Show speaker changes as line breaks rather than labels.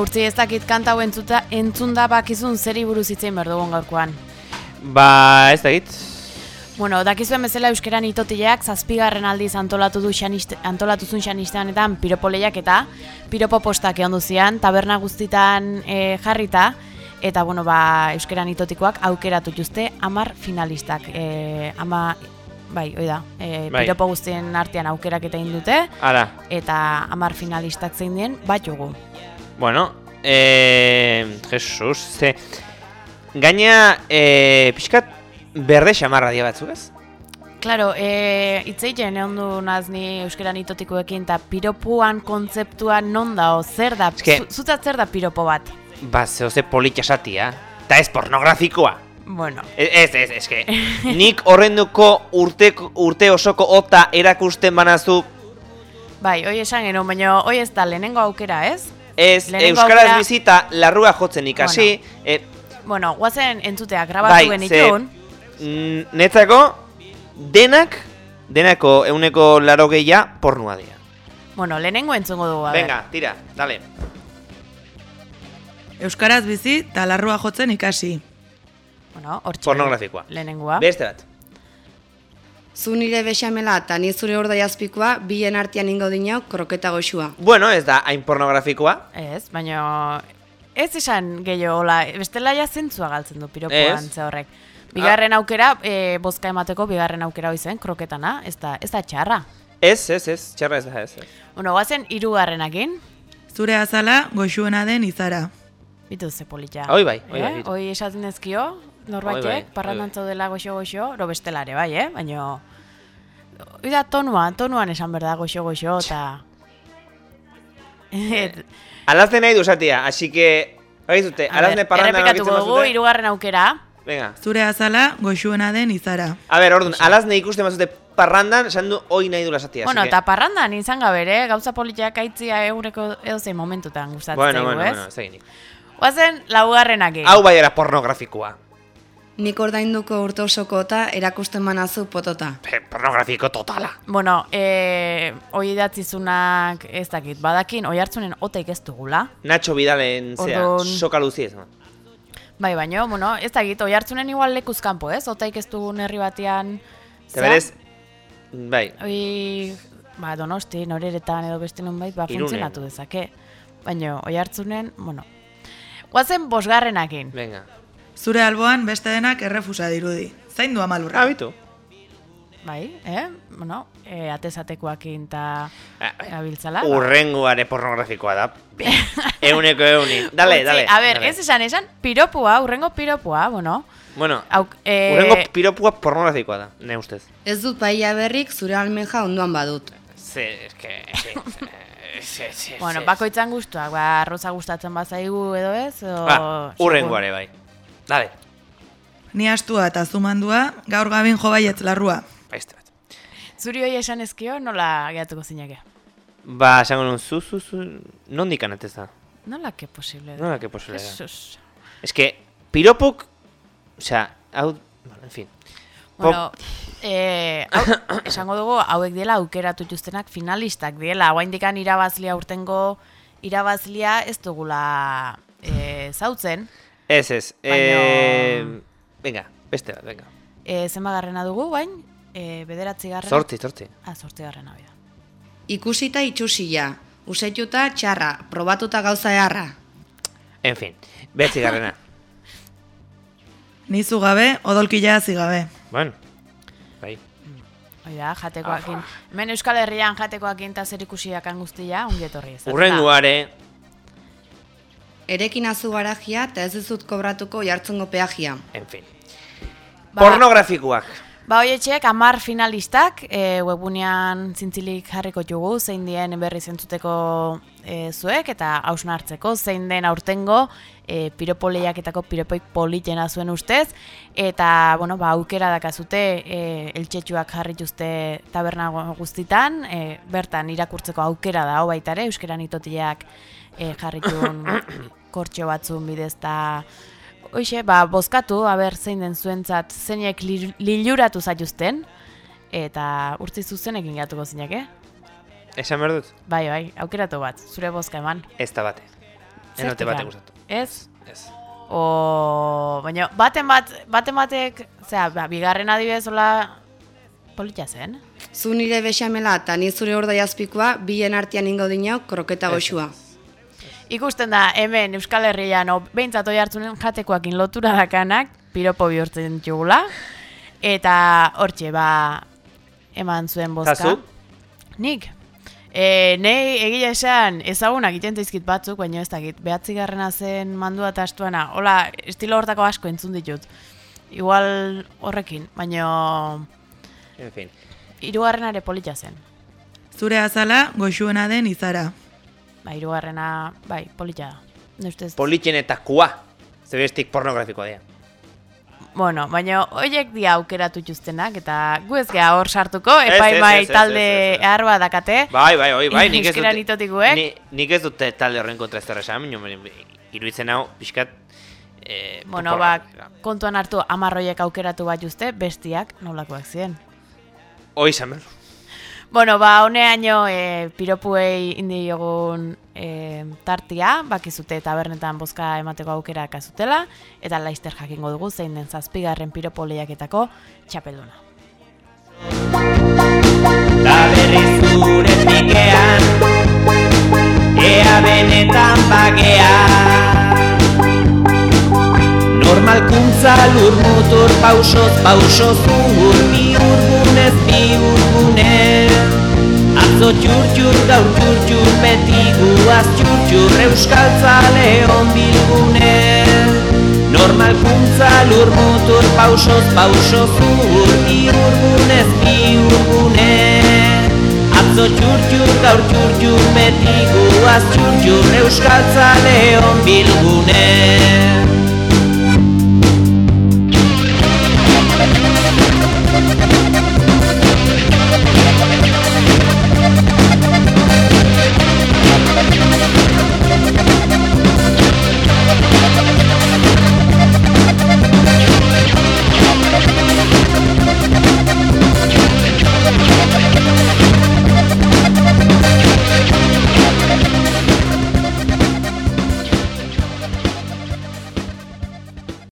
Bueno, urtzi ez dakit kanta hau entzuta, entzunda bakizun zeri buruz hitzein behar dugun gaurkoan.
Ba, ez da git.
Bueno, dakizuen bezala euskeran itotileak zazpigarren aldiz antolatu du xaniste, antolatu zuen xaniste honetan piropoleiak eta piropo postak egon duzian, taberna guztitan e, jarrita, eta bueno, ba, euskeran itotikoak aukeratu juzte amar finalistak. E, ama, bai, oida, e,
Bai.
piropo guztien artean aukerak eta dute,
Ara,
eta amar finalistak zein dien, bat jugu.
bueno, eh, Jesus, ze... Gaina, eh, pixkat berde xamarra dia batzuk ez?
Claro, e, itzeiten egon du naz ni euskeran itotikoekin, eta piropuan kontzeptua non dao, zer da,
Eske-
zu- zutzat zer da piropo bat?
Ba, zeo ze politxa satia. Ta ez pornografikoa.
Bueno,
Ez, ez, ez, eske, nik horrenduko urte, urte osoko ota erakusten banazu,
bai, hoi esan genuen, baina hoi ez da lehenengo aukera, ez?
Ez
Lehenengo
Euskaraz
aukera-
bizita larrua jotzen ikasi, eh,
Bueno, guazen entzutea, grabatu
bai,
genitun,
mm, netzako, denak, denako euneko laro gehia pornua dira.
bueno, lehenengo entzungo dugu, a ber.
Venga, tira, dale.
Euskaraz bizi eta larrua jotzen ikasi.
Bueno, hortxe.
Pornografikoa.
Lehenengoa.
Beste bat.
Zu nire bexamela eta ni zure ordai azpikoa, bien artean ingo dinau kroketa goxua.
Bueno, ez da hain pornografikoa.
Ez, baina ez esan gehiago, hola, bestela ja zentzua galtzen du piropoan, ze horrek. Bigarren aukera, e, bozka emateko bigarren aukera hoi zen, kroketana, ez da, ez da txarra.
Ez, ez, ez, txarra ez da, ez. ez.
Bueno, guazen hirugarrenakin,
Zure azala goxuena den izara.
bitu ze polita.
Hoi bai, hoi bai,
Eh? Hoi esaten ezkio, norbaitek,
hoi
parrandan
bai.
zaudela goxo-goxo, ro bestelare, bai, eh? Baina, hoi da tonuan, tonuan esan berda goxo-goxo, eta... Et,
Alazne nahi du zatia, así que... Gaizute,
a
alazne
ber,
parranda
errepikatuko dugu, hirugarren aukera,
Venga.
Zure azala goxuena den izara.
A ber, orduan, alazne ikusten bazute parrandan, esan du hoi nahi du lasatia.
Bueno, eta parrandan izan gabe, gauza politiak aitzia eureko edozein momentutan gustatzen
Bueno,
zaigu,
bueno,
ez?
bueno, ez eginik.
Guazen, laugarrenakin.
Hau bai era pornografikoa.
Nik ordainduko urte osoko eta erakusten banazu potota.
Pe, pornografiko totala.
Bueno, e, oi idatzizunak ez dakit, badakin, oi hartzunen oteik ez dugula.
Nacho Vidalen, zea,
Orduan-
soka luzi ez.
Bai, baino, bueno, ez dakit, oi hartzunen igual lekuz kanpo, ez? Oteik ez dugun herri batean...
Eta berez, bai,
Oi, ba, donosti, noreretan edo beste nonbait, ba,
Irunen.
funtzionatu dezake. Baina, oi hartzunen, bueno. Guazen bosgarrenakin.
venga.
Zure alboan beste denak errefusa dirudi. Zain du amalurra.
Ah, bitu.
Bai, eh? Bueno, e, atezatekoakin eta
Ah,
gabiltzala. ba.
Urrengoare pornografikoa da. Euneko euni. Dale,
Utzi,
dale.
A ber,
dale.
ez esan esan, piropua, urrengo piropua, bueno.
Bueno,
Auk, e,
urrengo piropua pornografikoa da, ne ustez.
Ez dut paia berrik zure almeja onduan badut.
Ze, eske... Ze, ze,
Bueno, bakoitzan gustuak, ba, arroza gustatzen bazaigu edo ez, o...
Ba, urrengoare bai. Dale,
Ni astua eta zumandua, gaur gabin jo baietz larrua.
beste bat.
Zuri hoi esan ezkio, nola gehiatuko zinake?
Ba, esango nun, zu, zu, zu, nondik anatez da?
Nola que posible da?
Nola que posible da?
Jesus.
Es que, piropok, o sea, hau, bueno, en fin.
Bueno, eh, hau, esango dugu, hauek diela aukeratu dituztenak finalistak diela. Hauaindikan irabazlia urtengo irabazlia ez dugula eh, zautzen.
Ez, ez.
Baina-
Eh, venga, beste bat, venga.
E, zenbagarrena dugu, bain? E, bederatzi garrena?
Zortzi, zortzi.
Ah, zortzi garrena, bida.
Ikusita itxusia, useituta txarra, probatuta gauza eharra.
En fin, behatzi garrena.
Nizu gabe, odolkila hazi gabe.
bueno, bai.
Hoi da, jatekoakin. Hemen Euskal Herrian jatekoakin eta zer ikusiak guztia, ongi etorri ez.
Urrengoare,
Erekin azu garajia eta ez dizut kobratuko jartzongo peajia.
en fin.
Ba-
Pornografikoak.
Ba, hoietxeek, amar finalistak, e, webunean zintzilik jarriko jugu, zein dien berri zentzuteko e, zuek, eta hausna hartzeko, zein den aurtengo e, piropoleiaketako piropoik politena zuen ustez, eta, bueno, ba, aukera dakazute, e, eltxetxuak jarrituzte taberna gu- guztitan, e, bertan irakurtzeko aukera da, hau baita ere, euskeran itotiak e, jarritun kortxo batzun bidez, eta Hoxe, ba, bozkatu, aber zein den zuentzat zeinek li- liluratu zaituzten, eta urtzi zuzenekin gatuko zinak, eh?
Esan behar dut?
Bai, bai, aukeratu bat, zure bozka eman.
Ez da bate.
Enote
da?
gustatu.
Ez?
Ez.
O, baina baten bat, baten batek, zera, ba, bigarren adibidez hola polita zen.
Zu nire bexamela eta ni zure orda jazpikoa, bien artean ingo dinau kroketa goxua.
Ikusten da, hemen Euskal Herrian, o, behintzat oi hartzunen jatekoakin lotura dakanak, piropo bihurtzen ditugula, eta hortxe, ba, eman zuen bozka.
Zuk?
Nik, e, nei egia esan ezagunak egiten zaizkit batzuk, baina ez dakit, behatzigarrena zen mandua eta astuana, hola, estilo hortako asko entzun ditut. Igual horrekin, baina
En fin.
hirugarrena ere polita zen.
Zure azala, goxuena den izara.
Ba, hirugarrena, bai, polita da. Ustez,
Politxenetakoa. Zebestik pornografikoa dira.
bueno, baina horiek dia aukeratu dituztenak, eta gu ez geha hor sartuko,
ez, ez,
talde ehar dakate.
Bai, bai, bai, bai, nik ez dut... Ni, nik ez dut talde horren kontra ez derra esan, baina iruditzen hau, pixkat... Eh,
Bueno, ba, kontuan hartu amarroiek aukeratu bat juzte, bestiak nolakoak ziren.
Hoi behar.
Bueno, ba, honeaino e, piropuei indi jogun e, tartia, bakizute tabernetan bozka emateko aukera kazutela, eta laizter jakingo dugu zein den zazpigarren piropo lehiaketako txapelduna.
Ta berri zure pikean Ea benetan bagea Normalkuntza lur motor pausoz pausoz Ur bi urgunez bi urgune Atzo txur txur gaur txur txur beti guaz txur txur Euskaltzale on bilgune. Normalkuntza lur motor pausoz pausoz Ur bi urgunez bi urgune Atzo txur txur gaur txur txur beti guaz txur txur Euskaltzale on bilgune